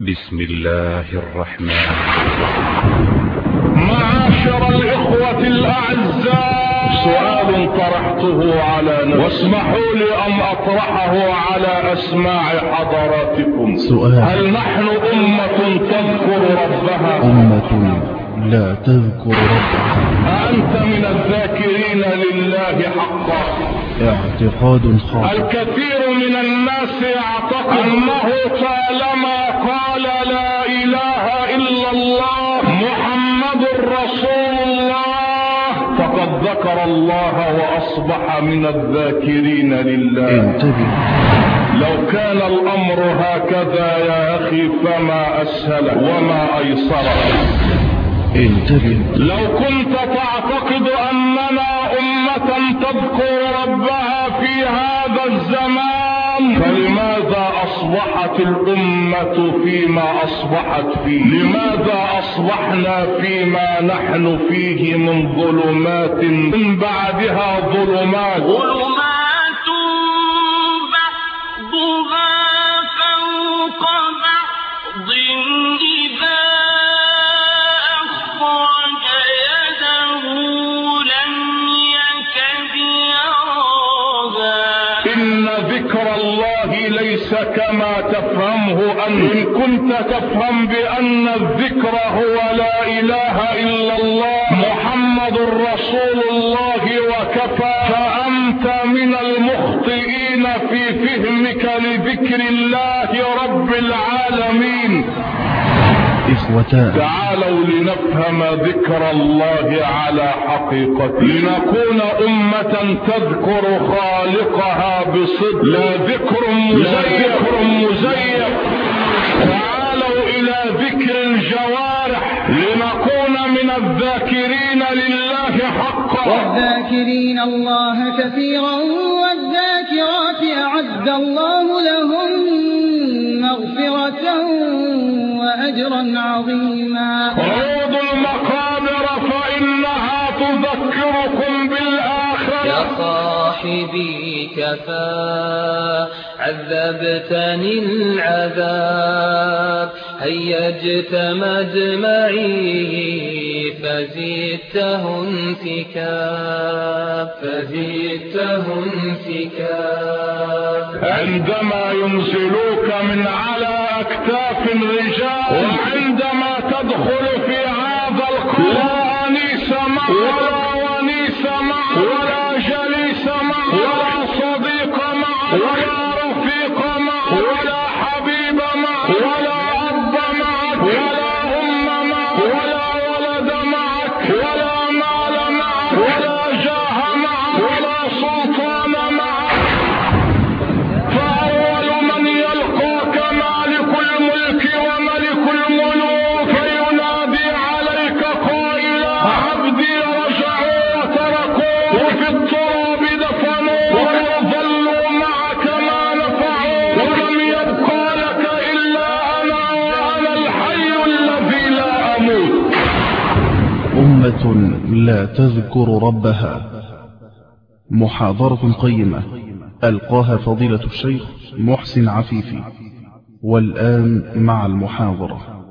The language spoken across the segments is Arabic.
بسم الله الرحمن معاشر الإخوة الأعزاء سؤال طرحته على نفسي. واسمحوا لي أن أطرحه على أسماع حضراتكم. سؤال. هل نحن أمة تذكر ربها؟ أمة لا تذكر ربها. أأنت من الذاكرين لله حقا. اعتقاد خاطئ. الكثير من الناس يعتقد أنه طالما قال لا إله إلا الله. محمد رسول الله. فقد ذكر الله وأصبح من الذاكرين لله. انتبه. لو كان الأمر هكذا يا أخي فما أسهل وما أيسر. انتبه. لو كنت تعتقد أننا أمة تذكر ربها في هذا الزمان فلماذا أصبحت الأمة فيما أصبحت فيه؟ لماذا أصبحنا فيما نحن فيه من ظلمات؟ من بعدها ظلمات. ظلمات. كنت تفهم بأن الذكر هو لا إله إلا الله. محمد رسول الله وكفى. فأنت من المخطئين في فهمك لذكر الله رب العالمين. إخوتان تعالوا لنفهم ذكر الله على حقيقته. لنكون أمة تذكر خالقها بصدق. لا ذكر مزيف. مزيف. تعالوا إلى ذكر الجوارح لنكون من الذاكرين لله حقا. والذاكرين الله كثيرا والذاكرات أعد الله لهم مغفرة وأجرا عظيما. عود المقابر فإنها تذكركم يا صاحبي كفى. عذبتني العذاب. هيجت مدمعي فزدته انتكاب فزدته عندما ينزلوك من على أكتاف الرجال لا تذكر ربها. محاضرة قيمة. ألقاها فضيلة الشيخ محسن عفيفي. والآن مع المحاضرة.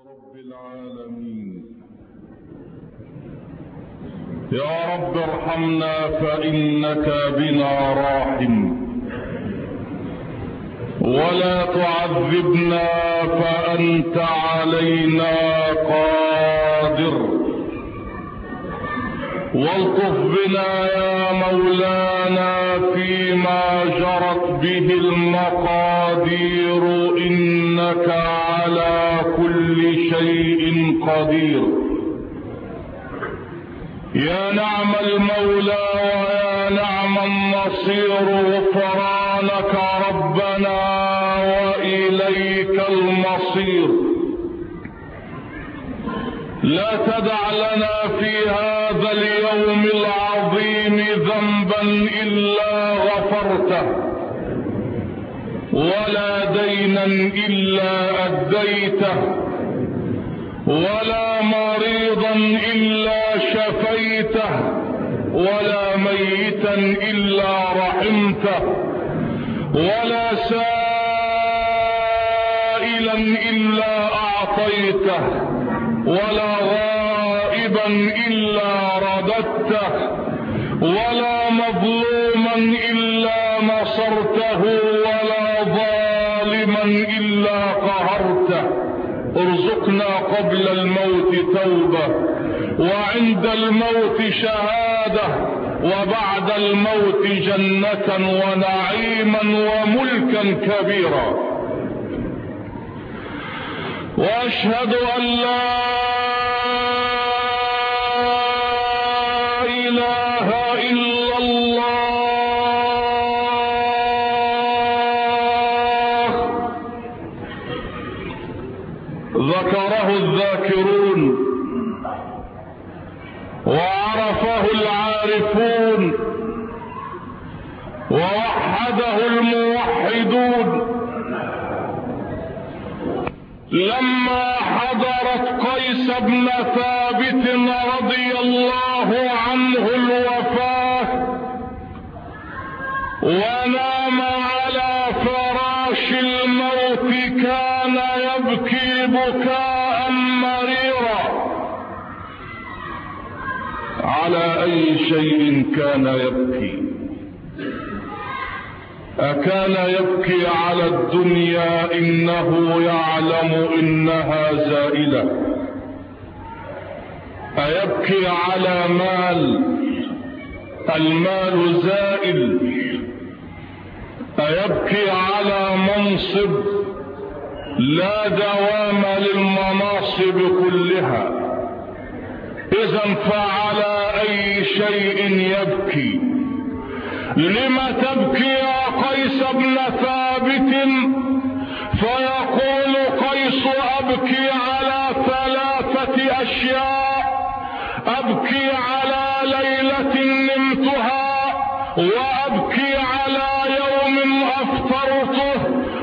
رب العالمين. يا رب ارحمنا فإنك بنا راحم. ولا تعذبنا فأنت علينا قادر والطف بنا يا مولانا فيما جرت به المقادير إنك على كل شيء قدير. يا نعم المولى ويا نعم النصير غفرانك ربنا وإليك المصير. لا تدع لنا في هذا اليوم العظيم ذنبا إلا غفرته ولا دينا إلا أديته ولا مريضا إلا شفيته ولا ميتا إلا رحمته ولا سائلا إلا أعطيته. ولا غائبا إلا رددته ولا مظلوما إلا نصرته ولا ظالما إلا قهرته. ارزقنا قبل الموت توبة وعند الموت شهادة وبعد الموت جنة ونعيما وملكا كبيرا. وأشهد أن لا إله إلا الله. ذكره الذاكرون. قيس بن ثابت رضي الله عنه الوفاة ونام على فراش الموت كان يبكي بكاء مريرا. على أي شيء كان يبكي؟ أكان يبكي على الدنيا إنه يعلم إنها زائلة. أيبكي على مال؟ المال زائل. أيبكي على منصب؟ لا دوام للمناصب كلها. إذا فعلى أي شيء يبكي. لم تبكي يا قيس بن ثابت؟ فيقول قيس أبكي على ثلاثة أشياء. أبكي على ليلة نمتها وأبكي على يوم أفطرته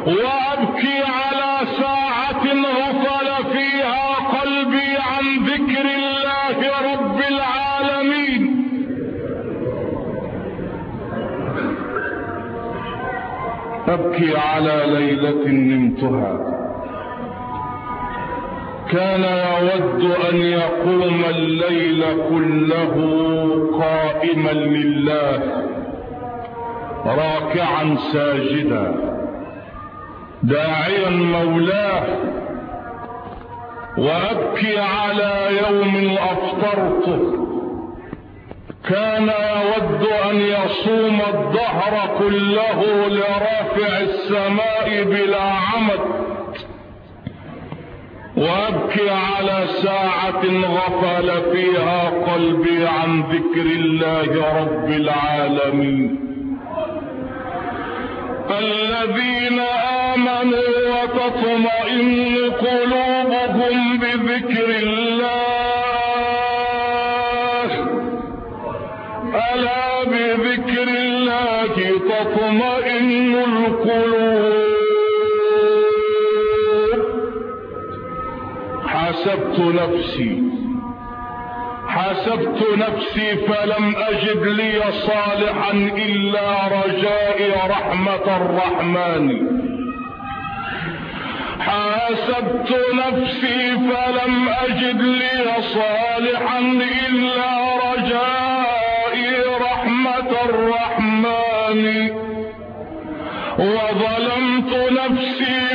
وأبكي على ساعة غفل فيها قلبي عن ذكر الله رب العالمين. أبكي على ليلة نمتها. كان يود أن يقوم الليل كله قائما لله راكعا ساجدا. داعيا مولاه. وأبكي على يوم أفطرته كان يود أن يصوم الدهر كله لرافع السماء بلا عمد. وأبكي على ساعة غفل فيها قلبي عن ذكر الله رب العالمين. الذين آمنوا وتطمئن قلوبهم بذكر الله. ألا بذكر الله تطمئن القلوب. حسبت نفسي. حسبت نفسي فلم أجد لي صالحا إلا رجائي رحمة الرحمن. حاسبت نفسي فلم أجد لي صالحا إلا رجائي رحمة الرحمن. وظلمت نفسي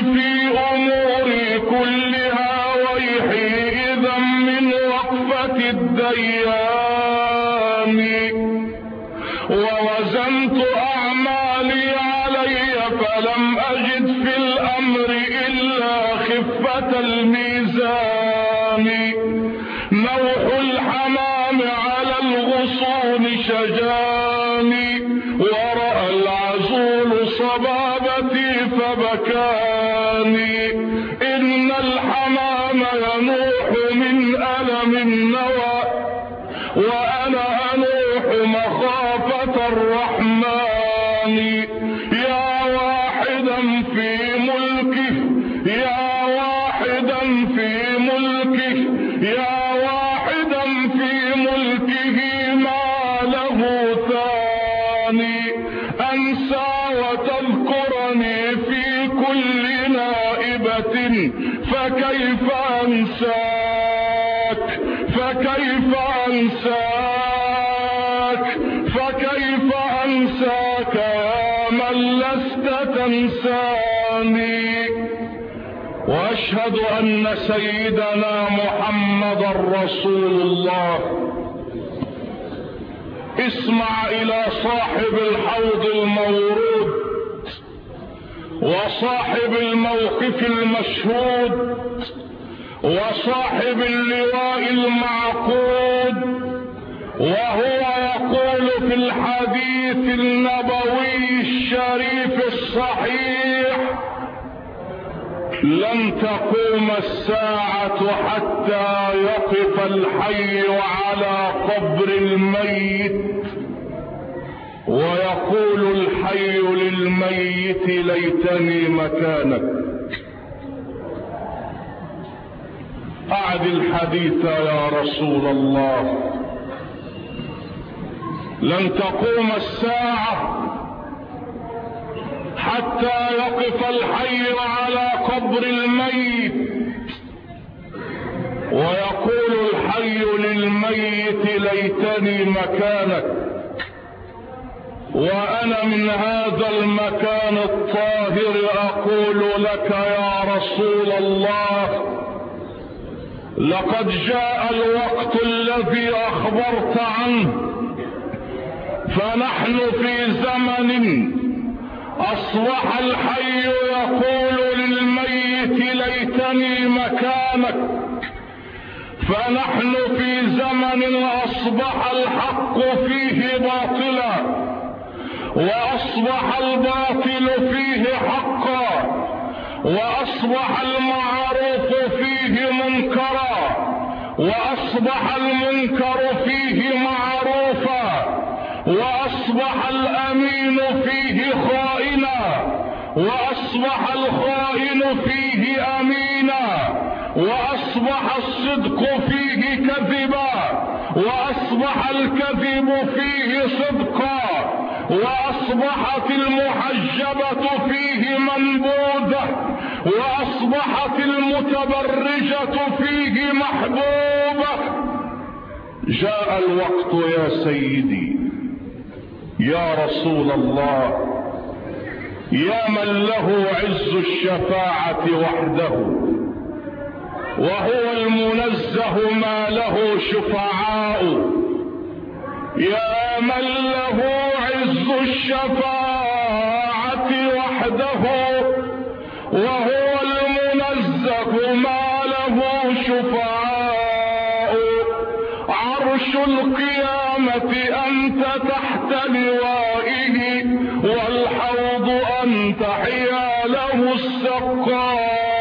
ورأى العزول صبابتي فبكاني أن سيدنا محمد رسول الله. اسمع إلى صاحب الحوض المورود وصاحب الموقف المشهود وصاحب اللواء المعقود. وهو يقول في الحديث النبوي الشريف الصحيح لن تقوم الساعة حتى يقف الحي على قبر الميت. ويقول الحي للميت ليتني مكانك. أعد الحديث يا رسول الله. لن تقوم الساعة حتى يقف الحي على قبر الميت. ويقول الحي للميت ليتني مكانك. وأنا من هذا المكان الطاهر أقول لك يا رسول الله لقد جاء الوقت الذي أخبرت عنه. فنحن في زمن اصبح الحي يقول للميت ليتني مكانك. فنحن في زمن أصبح الحق فيه باطلا وأصبح الباطل فيه حقا وأصبح المعروف فيه منكرا وأصبح المنكر فيه معروفا واصبح الأمين فيه خائنا وأصبح الخائن فيه أمينا وأصبح الصدق فيه كذبا وأصبح الكذب فيه صدقا وأصبحت المحجبة فيه منبوذة وأصبحت المتبرجة فيه محبوبة. جاء الوقت يا سيدي. يا رسول الله يا من له عز الشفاعة وحده وهو المنزه ما له شفعاء. يا من له عز الشفاعة وحده وهو المنزه ما له شفعاء. عرش القيامة أنت تحت أنت حياله السقاء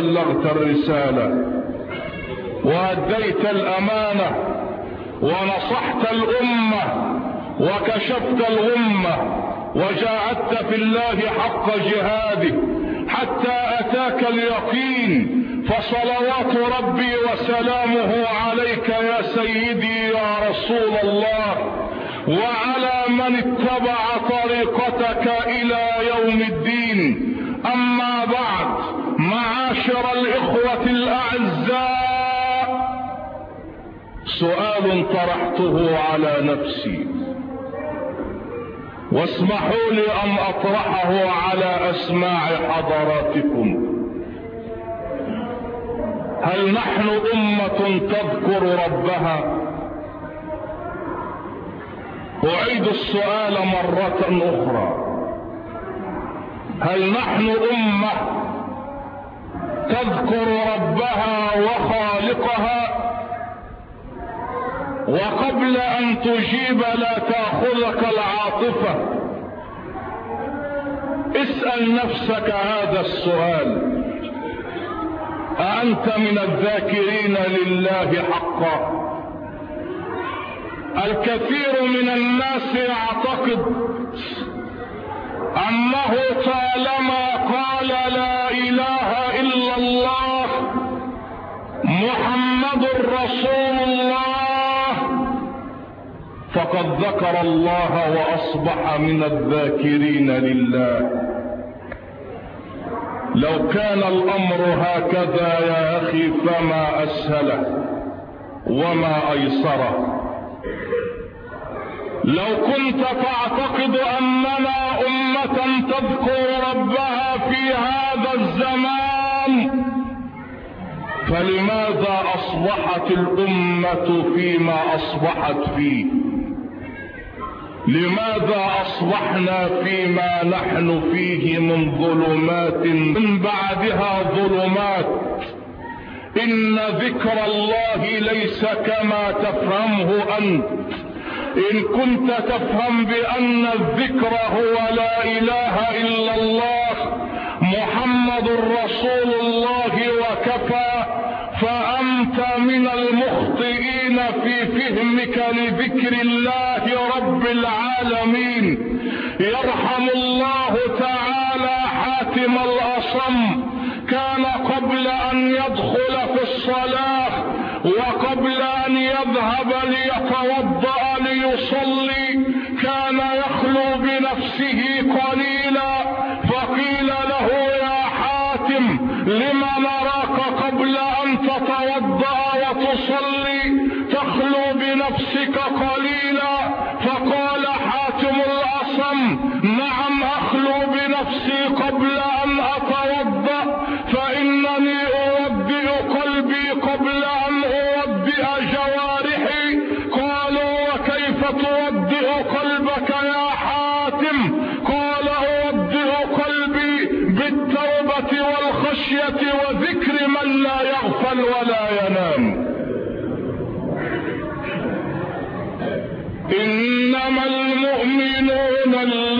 بلغت الرسالة. وأديت الأمانة. ونصحت الأمة. وكشفت الغمة. وجاهدت في الله حق جهاده. حتى أتاك اليقين. فصلوات ربي وسلامه عليك يا سيدي يا رسول الله. وعلى من اتبع طريقتك إلى يوم الدين. أما بعد. معاشر الإخوة الأعزاء. سؤال طرحته على نفسي. واسمحوا لي أن أطرحه على أسماع حضراتكم. هل نحن أمة تذكر ربها؟ أعيد السؤال مرة أخرى. هل نحن أمة تذكر ربها وخالقها وقبل أن تجيب لا تأخذك العاطفة. اسأل نفسك هذا السؤال. أأنت من الذاكرين لله حقا؟ الكثير من الناس يعتقد أنه طالما قال لا إله إلا الله محمد رسول الله. فقد ذكر الله وأصبح من الذاكرين لله. لو كان الأمر هكذا يا أخي فما أسهله وما أيسره. لو كنت تعتقد أننا أمة تذكر ربها في هذا الزمان. فلماذا أصبحت الأمة فيما أصبحت فيه؟ لماذا أصبحنا فيما نحن فيه من ظلمات؟ من بعدها ظلمات. إن ذكر الله ليس كما تفهمه أنت. إن كنت تفهم بأن الذكر هو لا إله إلا الله محمد رسول الله وكفى فأنت من المخطئين في فهمك لذكر الله رب العالمين. يرحم الله تعالى حاتم الأصم كان قبل أن يدخل في الصلاة وقبل أن يذهب ليتوضأ. قبل أن أتوضأ فإنني اودئ قلبي قبل أن اودئ جوارحي. قالوا وكيف تودئ قلبك يا حاتم؟ قال اودئ قلبي بالتوبة والخشية وذكر من لا يغفل ولا ينام. إنما المؤمنون الذين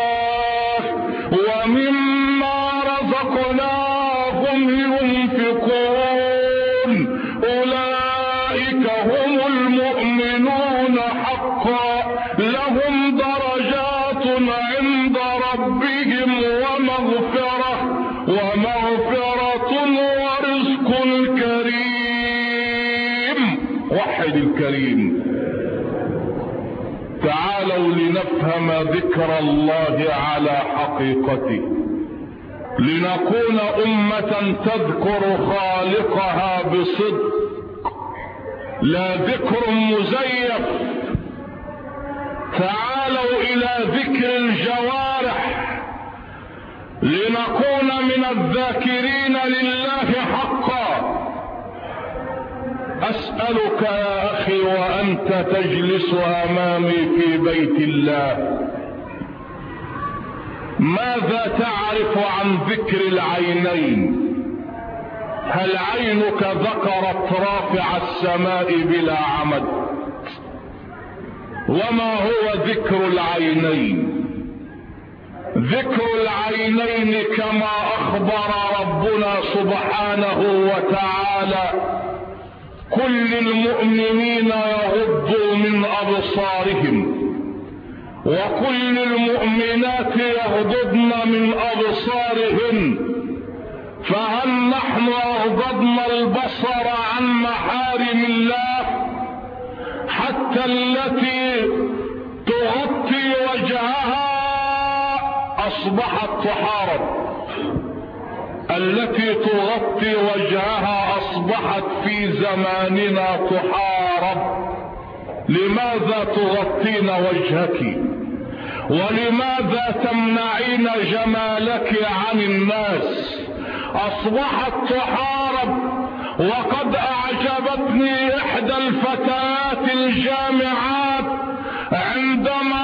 ذكر الله على حقيقته. لنكون أمة تذكر خالقها بصدق. لا ذكر مزيف. تعالوا إلى ذكر الجوارح. لنكون من الذاكرين لله حقا. أسألك يا أخي وأنت تجلس أمامي في بيت الله. ماذا تعرف عن ذكر العينين؟ هل عينك ذكرت رافع السماء بلا عمد؟ وما هو ذكر العينين؟ ذكر العينين كما أخبر ربنا سبحانه وتعالى كل المؤمنين يغضوا من أبصارهم. وكل المؤمنات يغضضن من أبصارهن فهل نحن اغضضنا البصر عن محارم الله؟ حتى التي تغطي وجهها أصبحت تحارب. التي تغطي وجهها أصبحت في زماننا تحارب. لماذا تغطين وجهك؟ ولماذا تمنعين جمالك عن الناس؟ اصبحت تحارب وقد أعجبتني إحدى الفتيات الجامعات عندما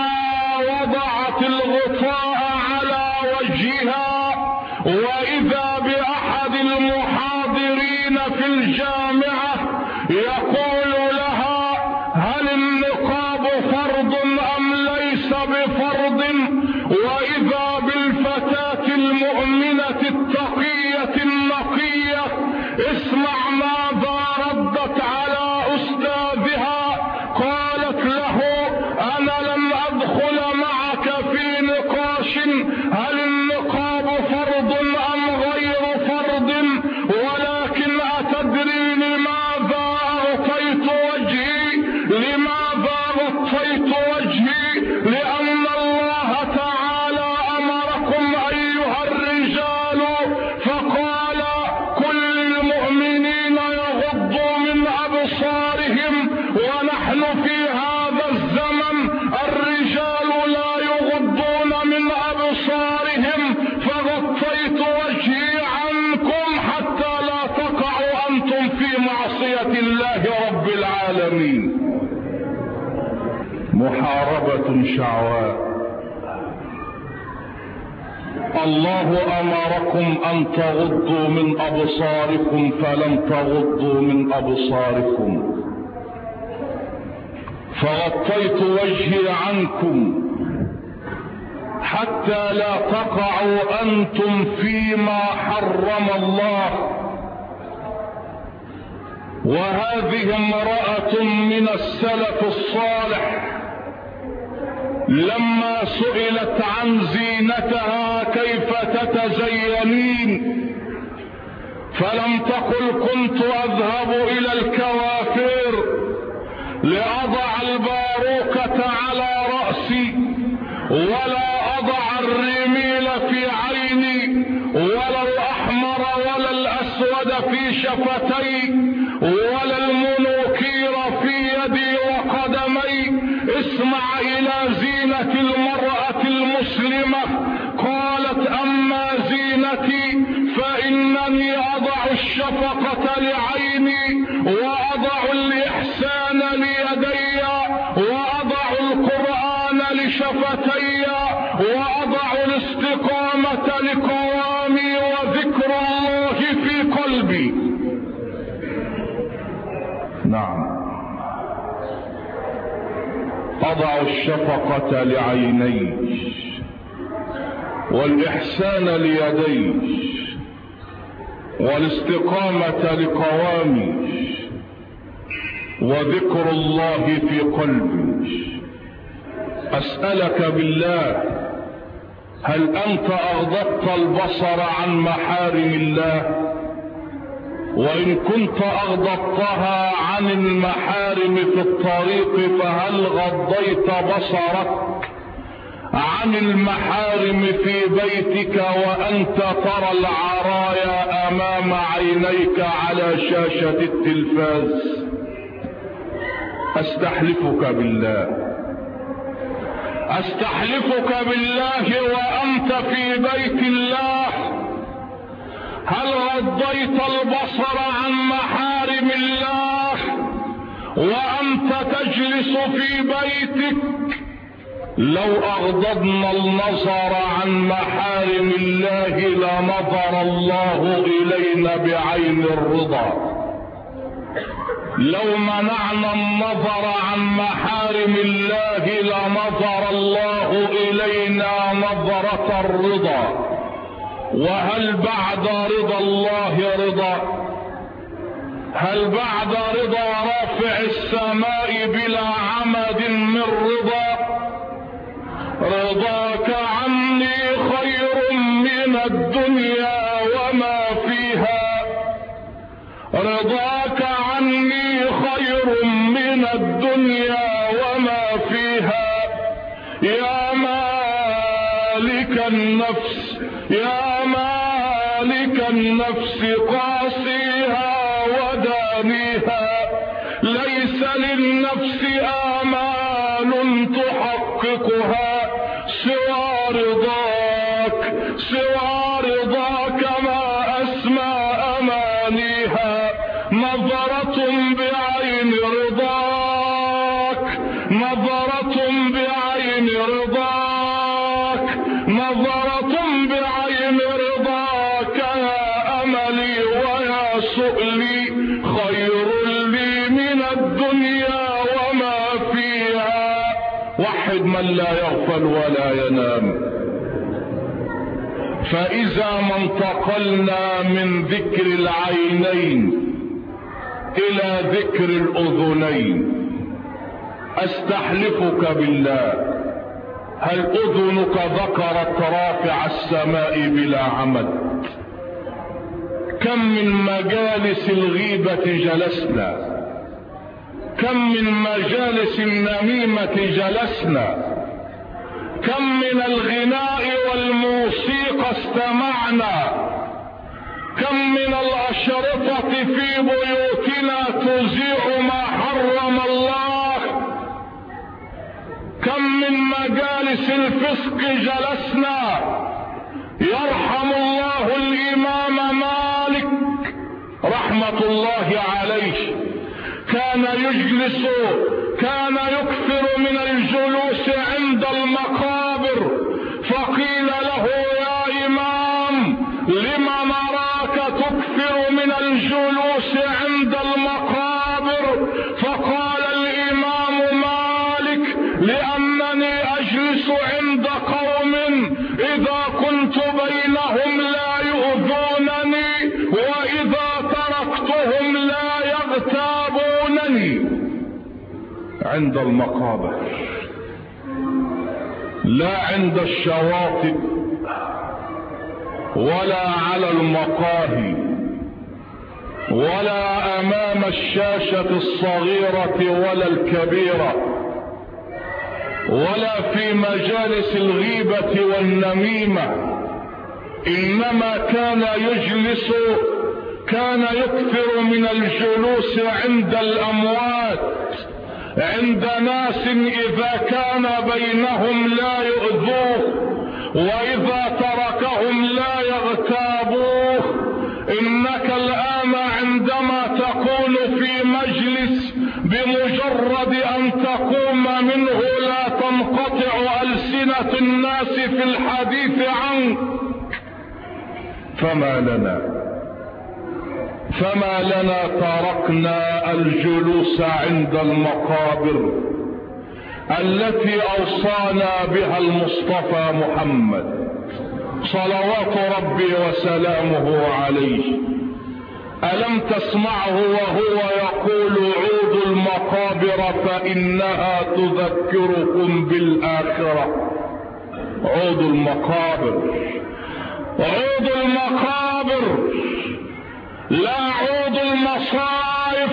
الله أمركم أن تغضوا من أبصاركم فلم تغضوا من أبصاركم. فغطيت وجهي عنكم حتى لا تقعوا أنتم فيما حرم الله. وهذه امرأة من السلف الصالح لما سئلت عن زينتها كيف تتزينين فلم تقل كنت أذهب إلى الكوافير لأضع الباروكة على رأسي ولا أضع الرميل في عيني ولا الأحمر ولا الأسود في شفتي لشفتي وأضع الاستقامة لقوامي وذكر الله في قلبي. نعم. أضع الشفقة لعيني والإحسان ليدي والاستقامة لقوامي وذكر الله في قلبي. أسألك بالله هل أنت أغضبت البصر عن محارم الله؟ وإن كنت أغضبتها عن المحارم في الطريق فهل غضيت بصرك عن المحارم في بيتك؟ وأنت ترى العرايا أمام عينيك على شاشة التلفاز. أستحلفك بالله. أستحلفك بالله وأنت في بيت الله؟ هل غضيت البصر عن محارم الله وأنت تجلس في بيتك؟ لو اغضضنا النظر عن محارم الله لنظر الله إلينا بعين الرضا. لو منعنا النظر عن محارم الله لنظر الله إلينا نظرة الرضا. وهل بعد رضا الله رضا؟ هل بعد رضا رافع السماء بلا عمد من رضا؟ رضاك عني خير من الدنيا وما فيها. رضاك خير من الدنيا وما فيها. يا مالك النفس يا مالك النفس قاسيها ودانيها. ليس للنفس آمال تحققها سوى رضاك فإذا ما انتقلنا من ذكر العينين إلى ذكر الأذنين. أستحلفك بالله هل أذنك ذكرت رافع السماء بلا عمد؟ كم من مجالس الغيبة جلسنا؟ كم من مجالس النميمة جلسنا؟ كم من الغناء والموسيقى استمعنا. كم من الأشرطة في بيوتنا تذيع ما حرم الله. كم من مجالس الفسق جلسنا. يرحم الله الإمام مالك رحمة الله عليه. كان يجلس كان يكثر من الجلوس عند المقابر عند المقابر لا عند الشواطئ ولا على المقاهي ولا أمام الشاشة الصغيرة ولا الكبيرة ولا في مجالس الغيبة والنميمة إنما كان يجلس كان يكثر من الجلوس عند الاموات عند ناس إذا كان بينهم لا يؤذوه وإذا تركهم لا يغتابوه إنك الآن عندما تكون في مجلس بمجرد أن تقوم منه لا تنقطع ألسنة الناس في الحديث عنك فما لنا؟ فما لنا تركنا الجلوس عند المقابر التي أوصانا بها المصطفى محمد صلوات ربي وسلامه عليه. ألم تسمعه وهو يقول عودوا المقابر فإنها تذكركم بالآخرة. عودوا المقابر. عودوا المقابر. لا عود المصائف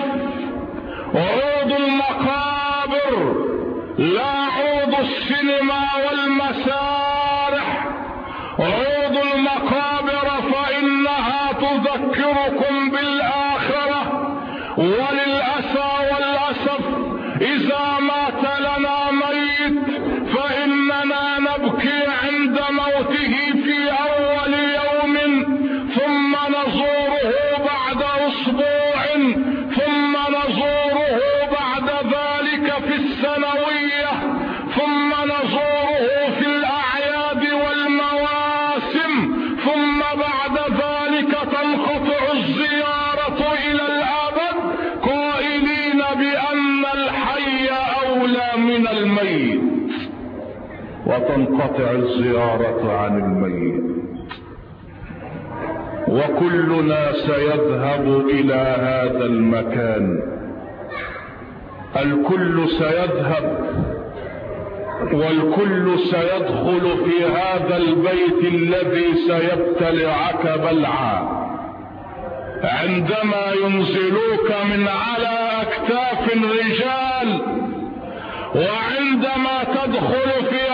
عود المقابر لا وتنقطع الزيارة عن الميت. وكلنا سيذهب إلى هذا المكان. الكل سيذهب والكل سيدخل في هذا البيت الذي سيبتلعك بلعا عندما ينزلوك من على أكتاف الرجال وعندما تدخل في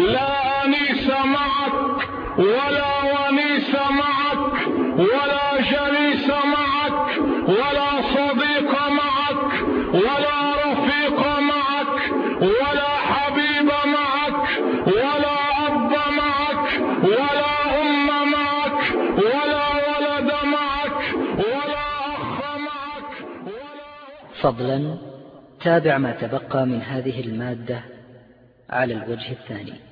لا أنيس معك ولا ونيس معك ولا جليس معك ولا صديق معك ولا رفيق معك ولا حبيب معك ولا أب معك ولا أم معك ولا ولد معك ولا أخ معك ولا فضلا تابع ما تبقى من هذه المادة على الوجه الثاني